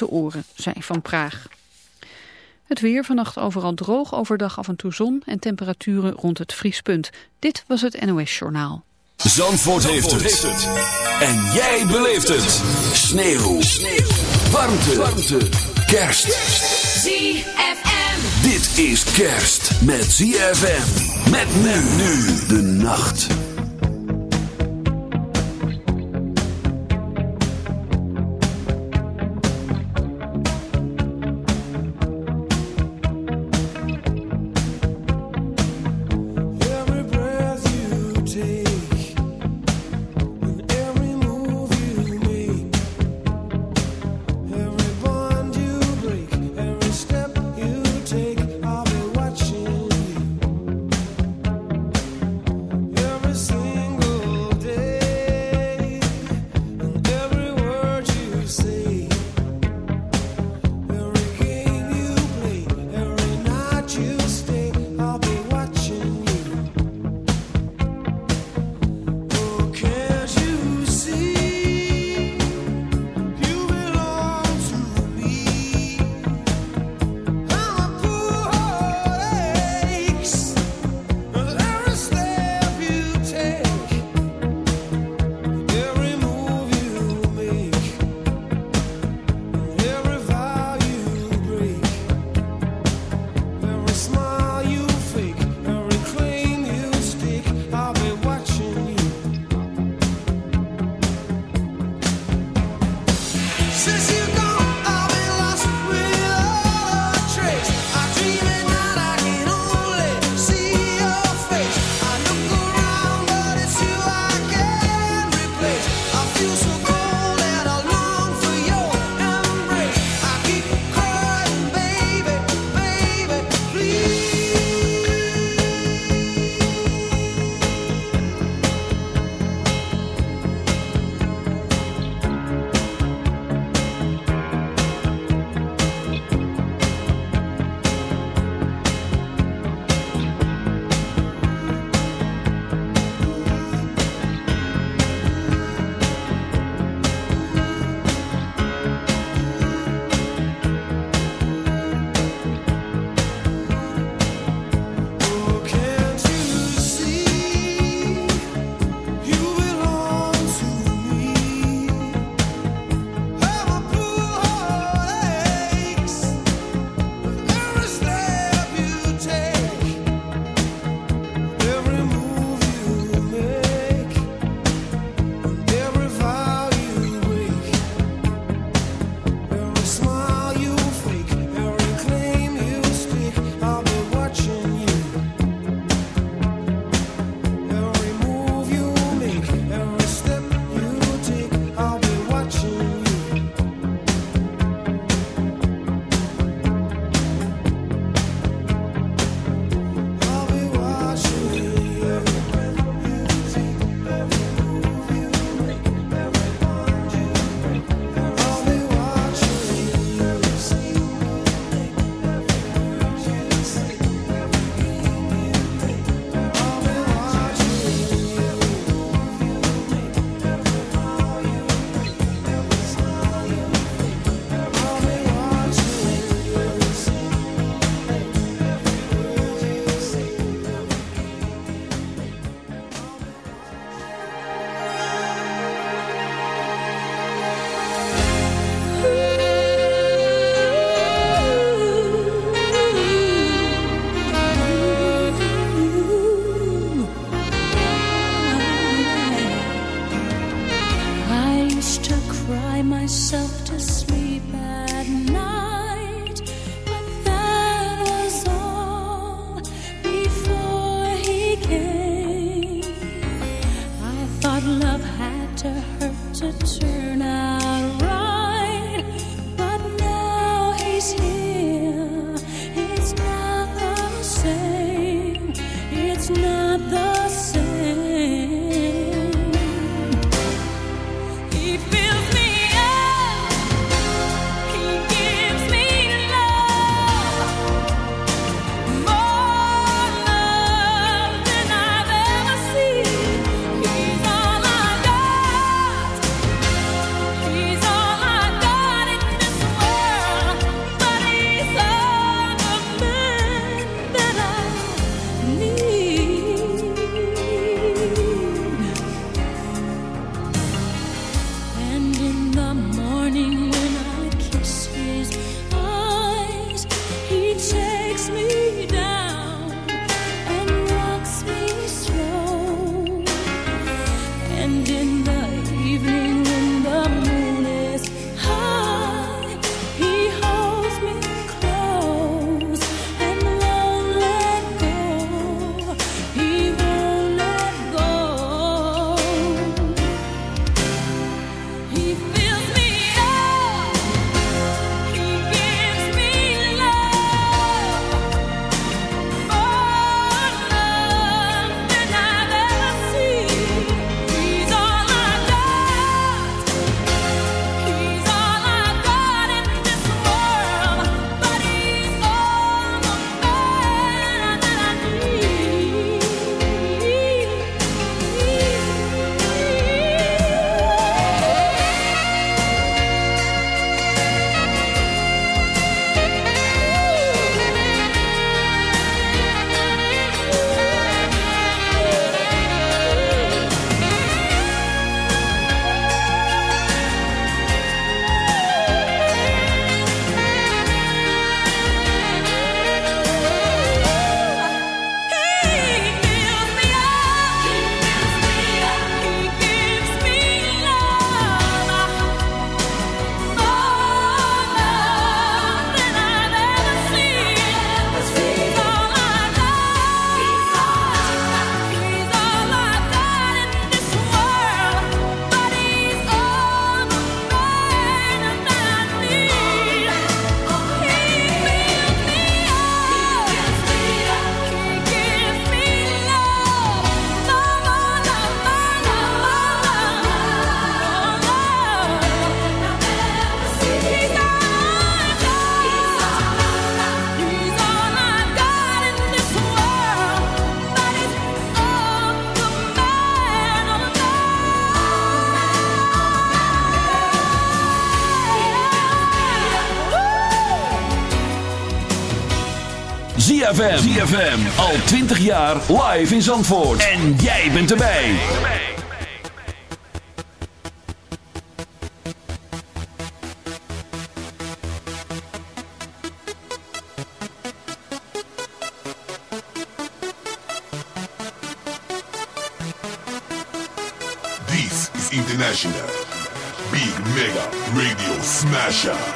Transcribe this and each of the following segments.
uit de oren, zei Van Praag. Het weer vannacht overal droog, overdag af en toe zon en temperaturen rond het vriespunt. Dit was het NOS Journaal. Zandvoort, heeft, het. En jij beleeft het. Sneeuw. Sneeuw. Warmte. Warmte. Kerst. ZFM. Dit is kerst met ZFM. Met men nu de nacht. ZFM. ZFM. Al 20 jaar live in Zandvoort. En jij bent erbij. This is International Big Mega Radio Smasher.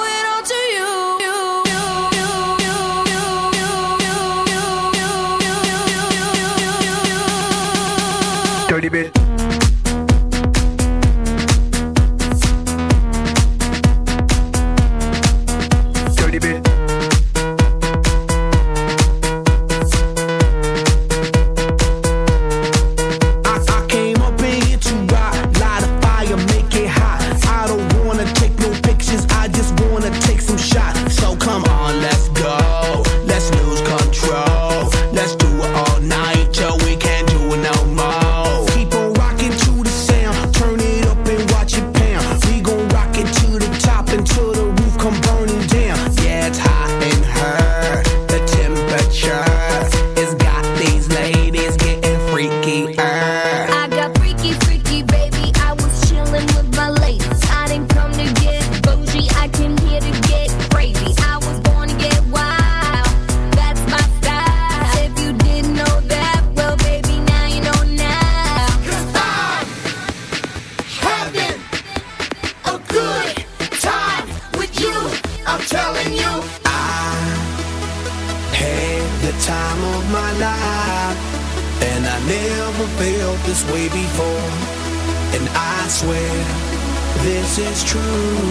true.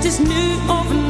Het is nu of nooit.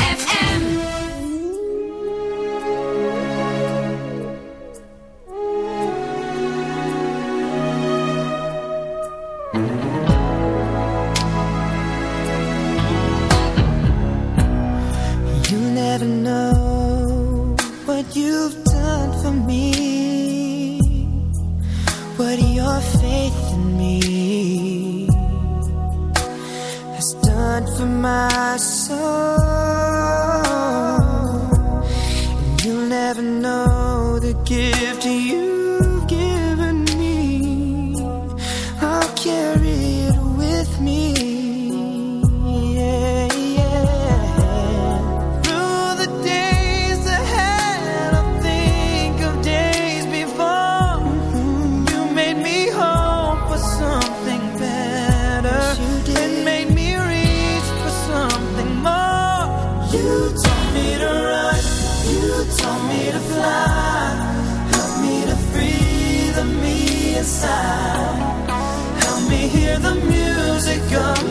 come.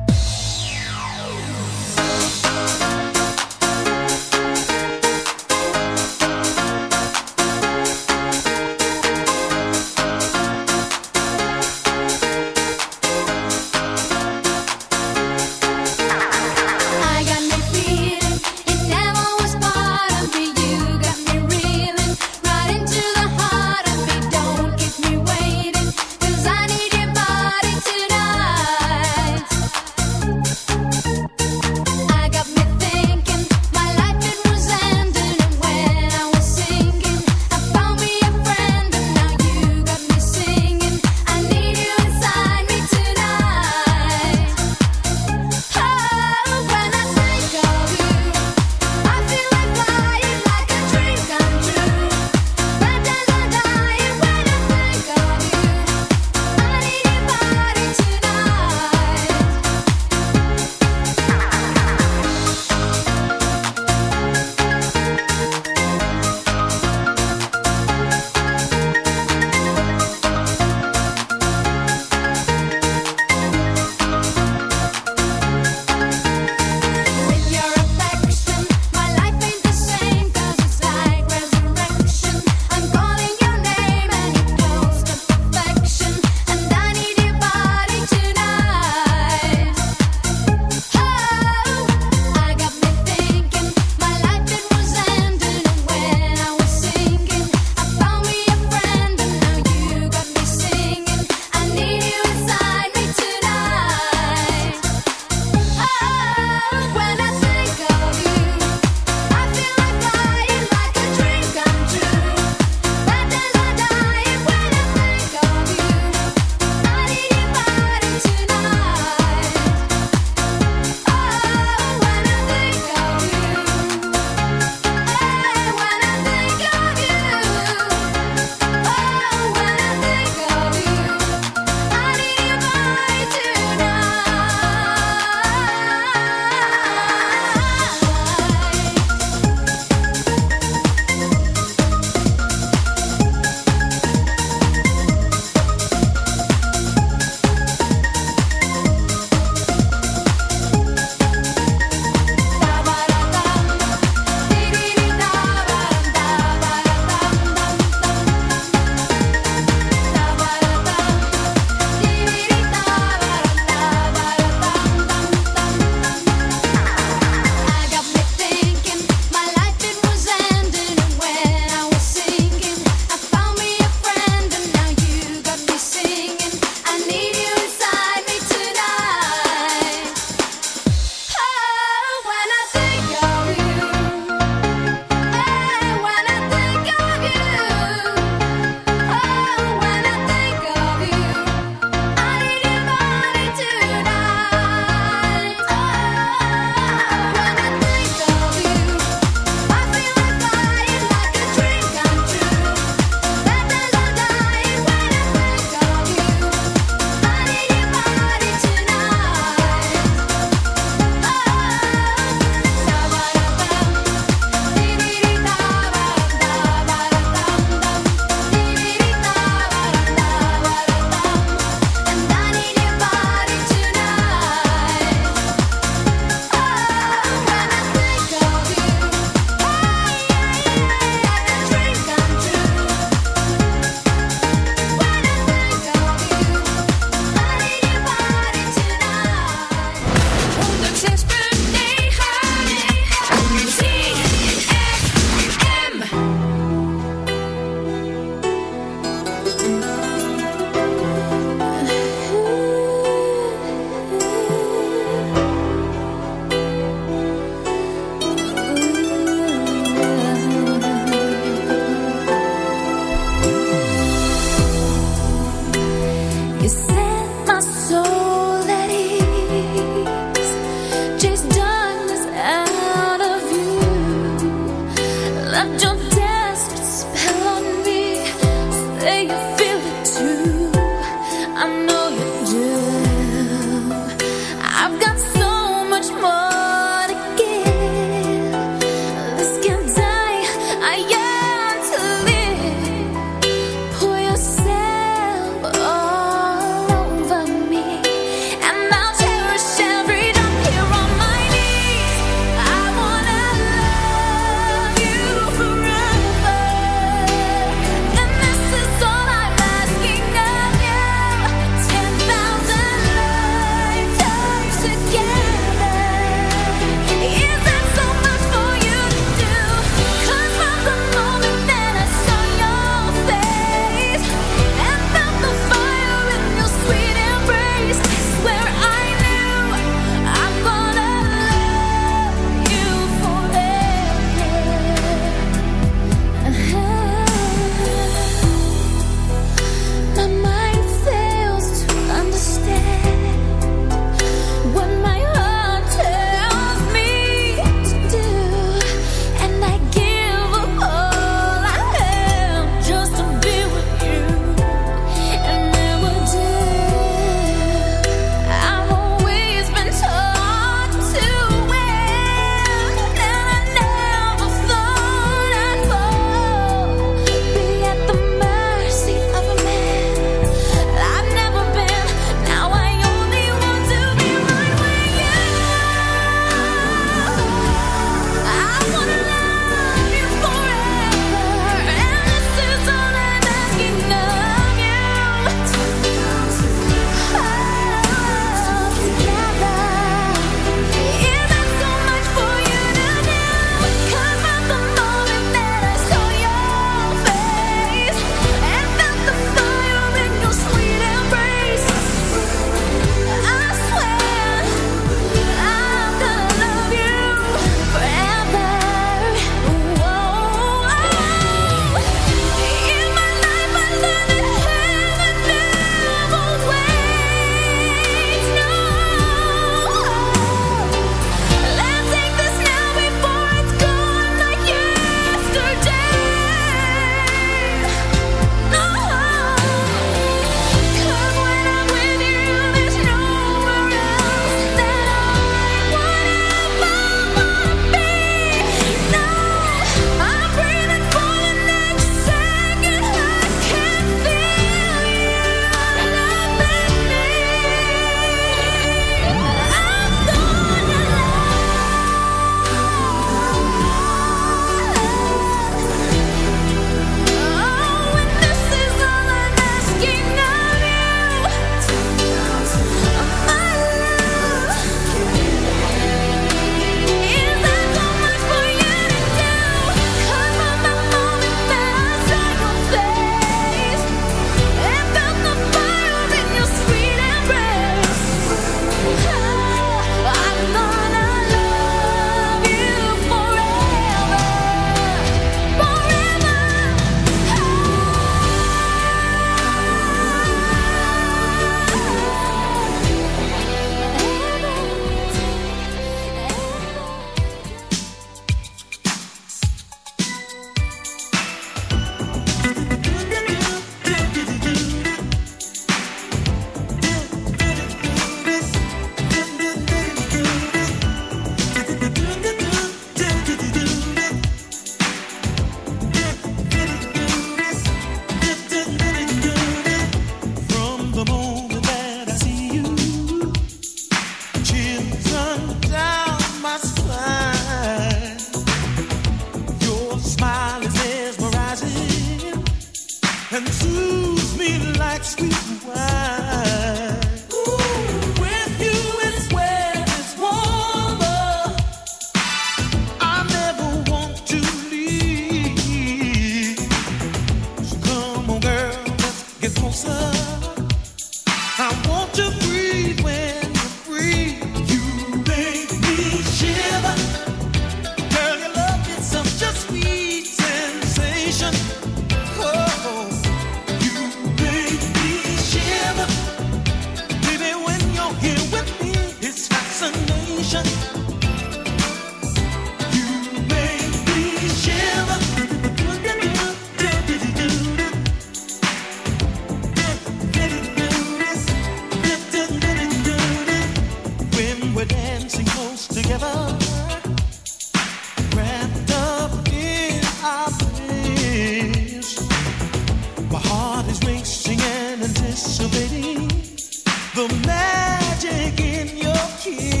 The magic in your kiss.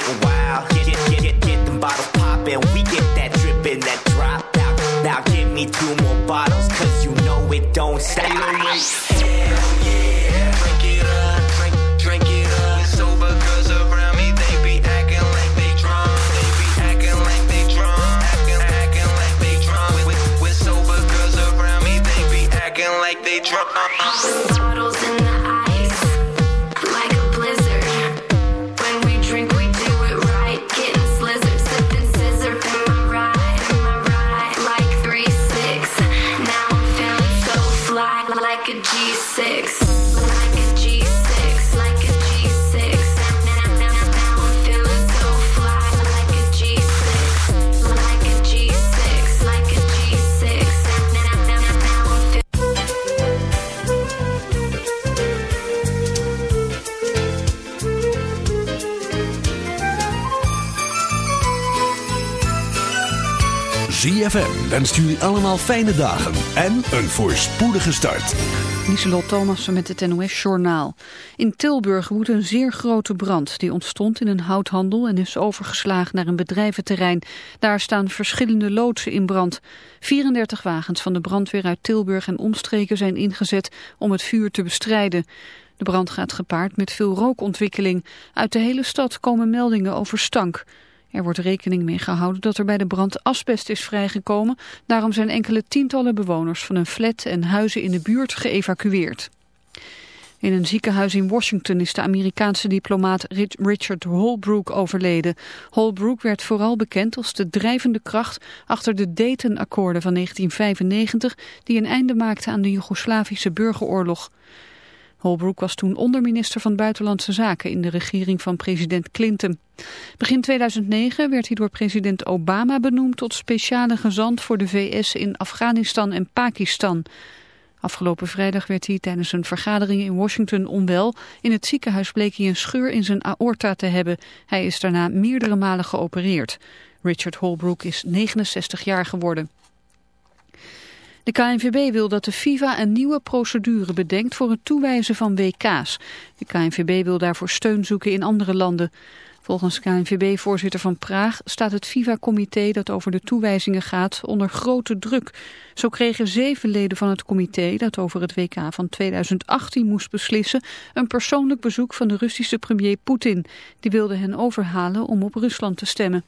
Getting wild. Get get get get, get them bottles poppin'. We get that drippin', that drop out. Now give me two more bottles, cause you know it don't stop. ZFM wenst jullie allemaal fijne dagen en een voorspoedige start. Lieselot Thomassen met het NOS-journaal. In Tilburg woedt een zeer grote brand. Die ontstond in een houthandel en is overgeslagen naar een bedrijventerrein. Daar staan verschillende loodsen in brand. 34 wagens van de brandweer uit Tilburg en omstreken zijn ingezet om het vuur te bestrijden. De brand gaat gepaard met veel rookontwikkeling. Uit de hele stad komen meldingen over stank. Er wordt rekening mee gehouden dat er bij de brand asbest is vrijgekomen. Daarom zijn enkele tientallen bewoners van een flat en huizen in de buurt geëvacueerd. In een ziekenhuis in Washington is de Amerikaanse diplomaat Richard Holbrooke overleden. Holbrooke werd vooral bekend als de drijvende kracht achter de Dayton-akkoorden van 1995... die een einde maakten aan de Joegoslavische burgeroorlog. Holbrooke was toen onderminister van Buitenlandse Zaken in de regering van president Clinton. Begin 2009 werd hij door president Obama benoemd tot speciale gezant voor de VS in Afghanistan en Pakistan. Afgelopen vrijdag werd hij tijdens een vergadering in Washington onwel. In het ziekenhuis bleek hij een scheur in zijn aorta te hebben. Hij is daarna meerdere malen geopereerd. Richard Holbrooke is 69 jaar geworden. De KNVB wil dat de FIFA een nieuwe procedure bedenkt voor het toewijzen van WK's. De KNVB wil daarvoor steun zoeken in andere landen. Volgens KNVB-voorzitter Van Praag staat het FIFA-comité dat over de toewijzingen gaat onder grote druk. Zo kregen zeven leden van het comité dat over het WK van 2018 moest beslissen een persoonlijk bezoek van de Russische premier Poetin. Die wilde hen overhalen om op Rusland te stemmen.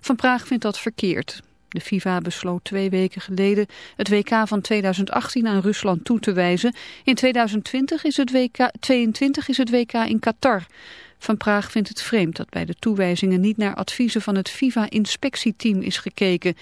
Van Praag vindt dat verkeerd. De FIFA besloot twee weken geleden het WK van 2018 aan Rusland toe te wijzen. In 2020 is het WK, 22 is het WK in Qatar. Van Praag vindt het vreemd dat bij de toewijzingen niet naar adviezen van het FIFA-inspectieteam is gekeken.